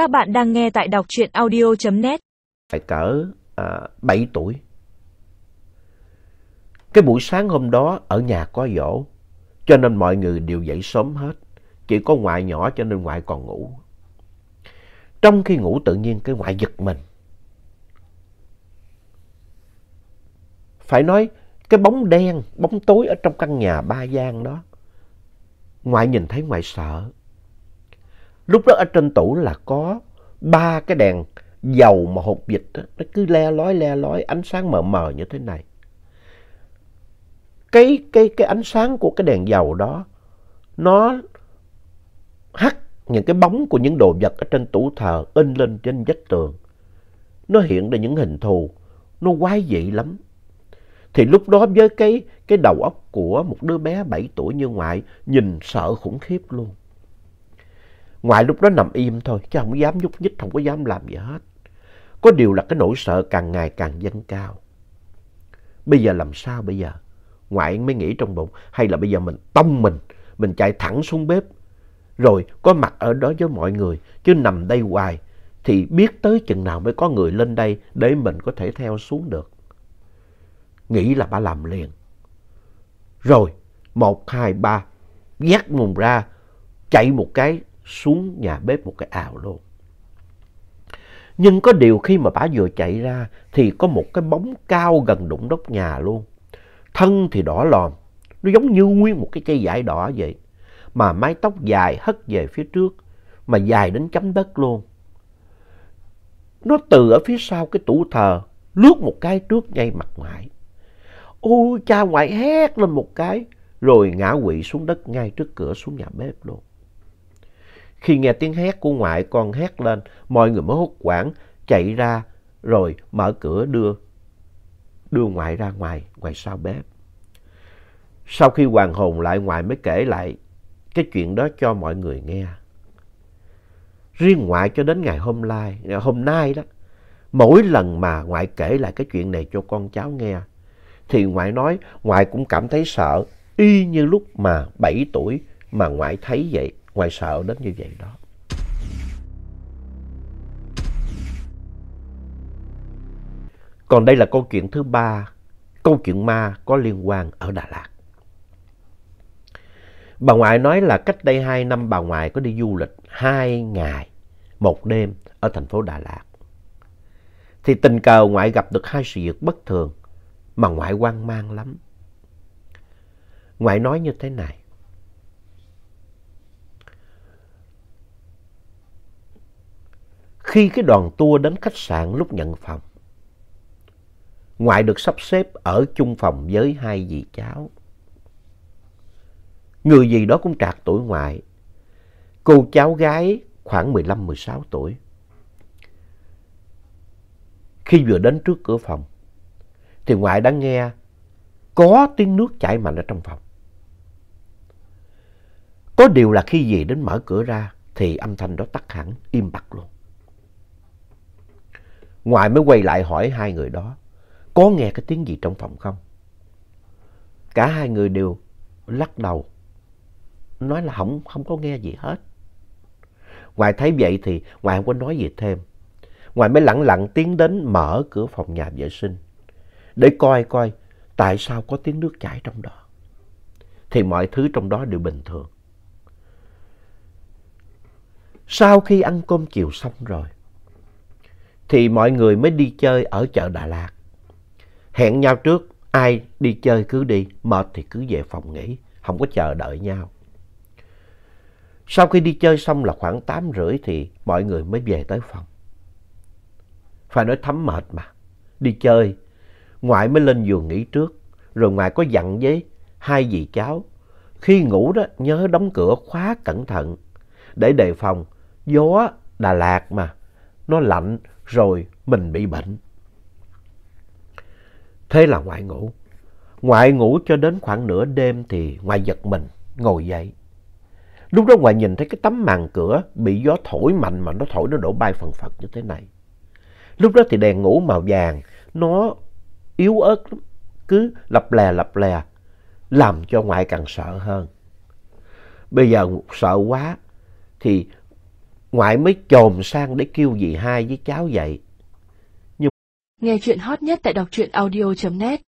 Các bạn đang nghe tại đọc truyện audio.net. Phải cỡ à, 7 tuổi. Cái buổi sáng hôm đó ở nhà có dỗ, cho nên mọi người đều dậy sớm hết. Chỉ có ngoại nhỏ cho nên ngoại còn ngủ. Trong khi ngủ tự nhiên cái ngoại giật mình. Phải nói cái bóng đen, bóng tối ở trong căn nhà ba gian đó. Ngoại nhìn thấy ngoại sợ. Lúc đó ở trên tủ là có ba cái đèn dầu mà hột vịt đó, nó cứ le lói le lói ánh sáng mờ mờ như thế này. Cái, cái, cái ánh sáng của cái đèn dầu đó nó hắt những cái bóng của những đồ vật ở trên tủ thờ in lên trên vách tường. Nó hiện ra những hình thù, nó quái dị lắm. Thì lúc đó với cái, cái đầu óc của một đứa bé 7 tuổi như ngoại, nhìn sợ khủng khiếp luôn. Ngoại lúc đó nằm im thôi, chứ không dám nhúc nhích, không có dám làm gì hết. Có điều là cái nỗi sợ càng ngày càng dâng cao. Bây giờ làm sao bây giờ? Ngoại mới nghĩ trong bụng, hay là bây giờ mình tông mình, mình chạy thẳng xuống bếp, rồi có mặt ở đó với mọi người, chứ nằm đây hoài, thì biết tới chừng nào mới có người lên đây để mình có thể theo xuống được. Nghĩ là bà làm liền. Rồi, một, hai, ba, dắt mùng ra, chạy một cái xuống nhà bếp một cái ào luôn. Nhưng có điều khi mà bà vừa chạy ra thì có một cái bóng cao gần đụng đốc nhà luôn. Thân thì đỏ lòm, nó giống như nguyên một cái cây vải đỏ vậy. Mà mái tóc dài hất về phía trước, mà dài đến chấm đất luôn. Nó từ ở phía sau cái tủ thờ, lướt một cái trước ngay mặt ngoại. Ôi cha ngoại hét lên một cái, rồi ngã quỵ xuống đất ngay trước cửa xuống nhà bếp luôn. Khi nghe tiếng hét của ngoại con hét lên, mọi người mới hốt quảng chạy ra rồi mở cửa đưa đưa ngoại ra ngoài, ngoài sau bếp. Sau khi hoàn hồn lại ngoại mới kể lại cái chuyện đó cho mọi người nghe. Riêng ngoại cho đến ngày hôm nay, hôm nay đó, mỗi lần mà ngoại kể lại cái chuyện này cho con cháu nghe, thì ngoại nói ngoại cũng cảm thấy sợ, y như lúc mà 7 tuổi mà ngoại thấy vậy ngoài sợ đến như vậy đó. Còn đây là câu chuyện thứ ba, câu chuyện ma có liên quan ở Đà Lạt. Bà ngoại nói là cách đây hai năm bà ngoại có đi du lịch hai ngày, một đêm ở thành phố Đà Lạt. Thì tình cờ ngoại gặp được hai sự việc bất thường mà ngoại quan mang lắm. Ngoại nói như thế này. Khi cái đoàn tour đến khách sạn lúc nhận phòng, ngoại được sắp xếp ở chung phòng với hai dì cháu. Người gì đó cũng trạc tuổi ngoại, cô cháu gái khoảng 15-16 tuổi. Khi vừa đến trước cửa phòng, thì ngoại đã nghe có tiếng nước chảy mạnh ở trong phòng. Có điều là khi dì đến mở cửa ra, thì âm thanh đó tắt hẳn, im bặt luôn. Ngoại mới quay lại hỏi hai người đó, có nghe cái tiếng gì trong phòng không? Cả hai người đều lắc đầu, nói là không, không có nghe gì hết. Ngoại thấy vậy thì Ngoại không có nói gì thêm. Ngoại mới lặng lặng tiến đến mở cửa phòng nhà vệ sinh để coi coi tại sao có tiếng nước chảy trong đó. Thì mọi thứ trong đó đều bình thường. Sau khi ăn cơm chiều xong rồi, thì mọi người mới đi chơi ở chợ Đà Lạt. Hẹn nhau trước, ai đi chơi cứ đi, mệt thì cứ về phòng nghỉ, không có chờ đợi nhau. Sau khi đi chơi xong là khoảng 8 rưỡi thì mọi người mới về tới phòng. Phải nói thấm mệt mà, đi chơi, ngoại mới lên giường nghỉ trước, rồi ngoại có dặn với hai dì cháu, khi ngủ đó nhớ đóng cửa khóa cẩn thận, để đề phòng gió Đà Lạt mà, nó lạnh rồi mình bị bệnh. Thế là ngoại ngủ. Ngoại ngủ cho đến khoảng nửa đêm thì ngoại giật mình, ngồi dậy. Lúc đó ngoại nhìn thấy cái tấm màn cửa bị gió thổi mạnh mà nó thổi nó đổ bay phần phật như thế này. Lúc đó thì đèn ngủ màu vàng nó yếu ớt lắm, cứ lập lè lập lè, làm cho ngoại càng sợ hơn. Bây giờ sợ quá thì ngoại mới chồm sang để kêu dì hai với cháu dậy. Nhưng... Nghe chuyện hot nhất tại đọc truyện audio.net